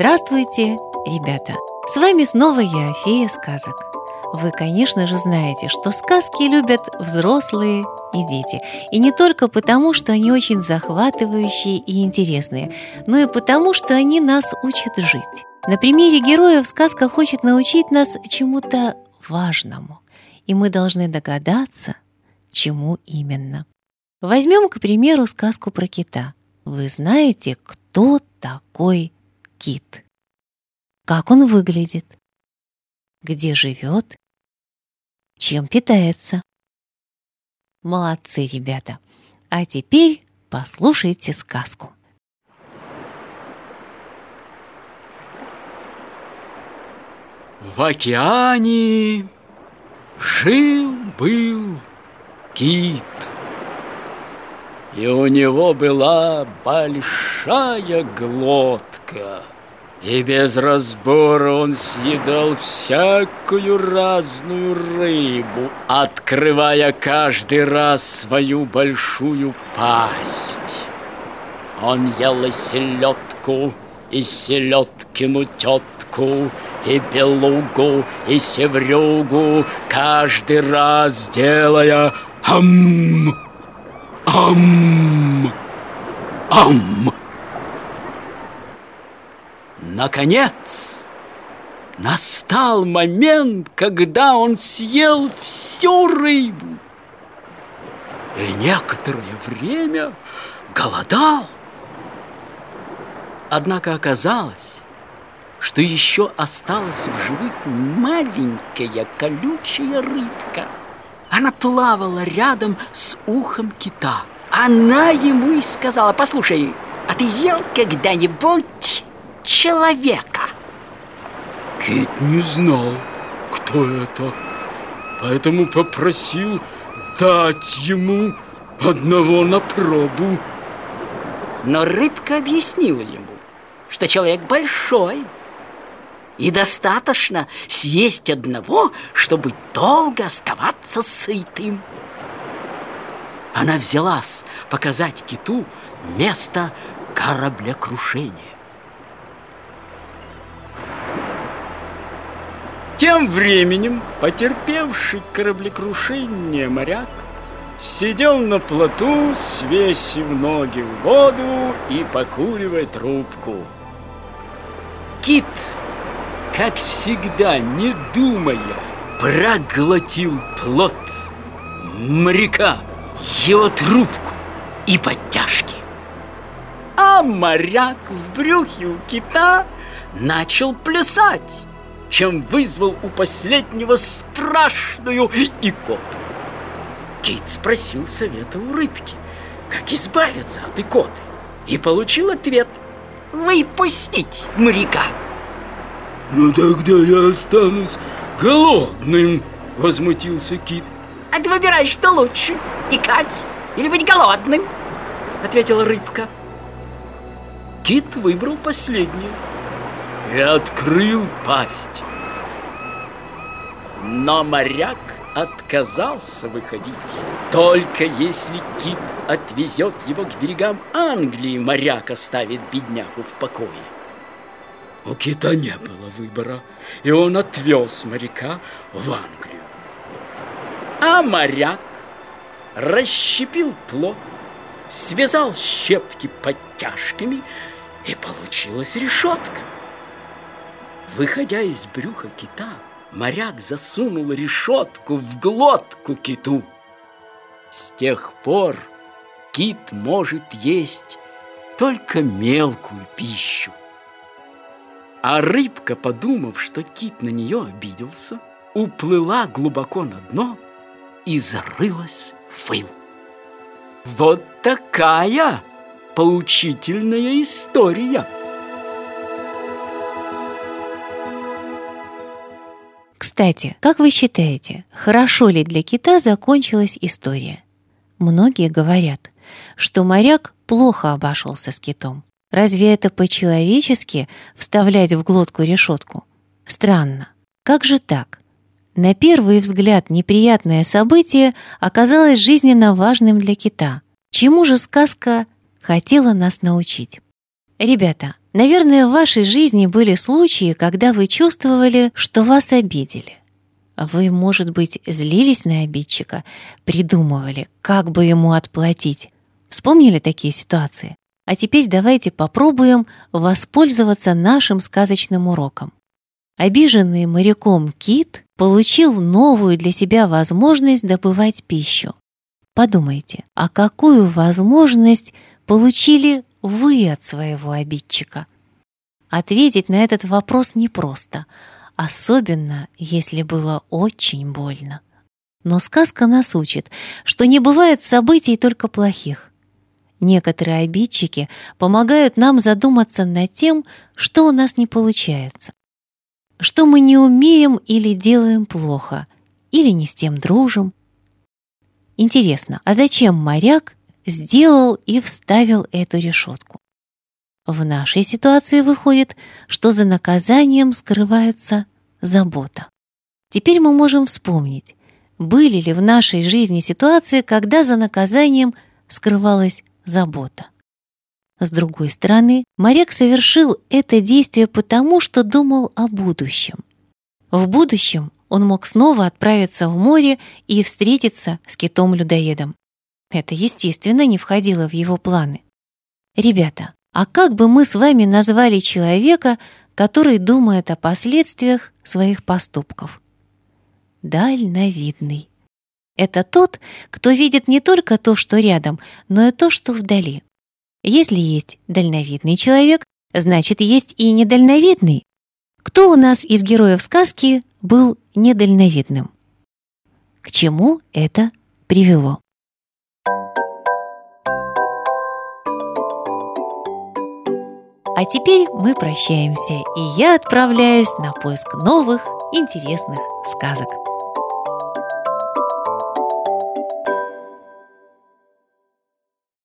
Здравствуйте, ребята! С вами снова я, фея сказок. Вы, конечно же, знаете, что сказки любят взрослые и дети. И не только потому, что они очень захватывающие и интересные, но и потому, что они нас учат жить. На примере героев сказка хочет научить нас чему-то важному, и мы должны догадаться, чему именно. Возьмем, к примеру, сказку про кита. Вы знаете, кто такой кит? Как он выглядит? Где живет? Чем питается? Молодцы, ребята! А теперь послушайте сказку. В океане жил-был кит. И у него была большая глотка. И без разбора он съедал всякую разную рыбу, открывая каждый раз свою большую пасть. Он ел и селедку, и селедкину тетку, и белугу, и севрюгу, каждый раз делая «Ам! Ам! Ам!» Наконец, настал момент, когда он съел всю рыбу. И некоторое время голодал. Однако оказалось, что еще осталась в живых маленькая колючая рыбка. Она плавала рядом с ухом кита. Она ему и сказала, послушай, а ты ел когда-нибудь человека? Кит не знал, кто это, поэтому попросил дать ему одного на пробу. Но рыбка объяснила ему, что человек большой, и достаточно съесть одного, чтобы долго оставаться сытым. Она взялась показать киту место кораблекрушения. Тем временем потерпевший кораблекрушение моряк сидел на плоту, свесив ноги в воду и покуривая трубку. Кит как всегда, не думая, проглотил плод моряка, его трубку и подтяжки. А моряк в брюхе у кита начал плясать, чем вызвал у последнего страшную икоту. Кит спросил совета у рыбки, как избавиться от икоты, и получил ответ – выпустить моряка. Ну тогда я останусь голодным, возмутился Кит. А ты выбирай, что лучше, икать или быть голодным, ответила рыбка. Кит выбрал последнее и открыл пасть. Но моряк отказался выходить. Только если Кит отвезет его к берегам Англии, моряк оставит беднягу в покое. У кита не было выбора, и он отвез моряка в Англию. А моряк расщепил плот, связал щепки подтяжками, и получилась решетка. Выходя из брюха кита, моряк засунул решетку в глотку киту. С тех пор кит может есть только мелкую пищу. А рыбка, подумав, что кит на нее обиделся, уплыла глубоко на дно и зарылась в выл. Вот такая поучительная история. Кстати, как вы считаете, хорошо ли для кита закончилась история? Многие говорят, что моряк плохо обошелся с китом. Разве это по-человечески вставлять в глотку решетку? Странно. Как же так? На первый взгляд неприятное событие оказалось жизненно важным для кита. Чему же сказка хотела нас научить? Ребята, Наверное, в вашей жизни были случаи, когда вы чувствовали, что вас обидели. Вы, может быть, злились на обидчика, придумывали, как бы ему отплатить. Вспомнили такие ситуации? А теперь давайте попробуем воспользоваться нашим сказочным уроком. Обиженный моряком кит получил новую для себя возможность добывать пищу. Подумайте, а какую возможность получили вы от своего обидчика? Ответить на этот вопрос непросто, особенно если было очень больно. Но сказка нас учит, что не бывает событий только плохих. Некоторые обидчики помогают нам задуматься над тем, что у нас не получается. Что мы не умеем или делаем плохо, или не с тем дружим. Интересно, а зачем моряк сделал и вставил эту решетку? В нашей ситуации выходит, что за наказанием скрывается забота. Теперь мы можем вспомнить, были ли в нашей жизни ситуации, когда за наказанием скрывалась забота. С другой стороны, моряк совершил это действие потому, что думал о будущем. В будущем он мог снова отправиться в море и встретиться с китом-людоедом. Это, естественно, не входило в его планы. Ребята, а как бы мы с вами назвали человека, который думает о последствиях своих поступков? Дальновидный. Это тот, кто видит не только то, что рядом, но и то, что вдали. Если есть дальновидный человек, значит, есть и недальновидный. Кто у нас из героев сказки был недальновидным? К чему это привело? А теперь мы прощаемся, и я отправляюсь на поиск новых интересных сказок.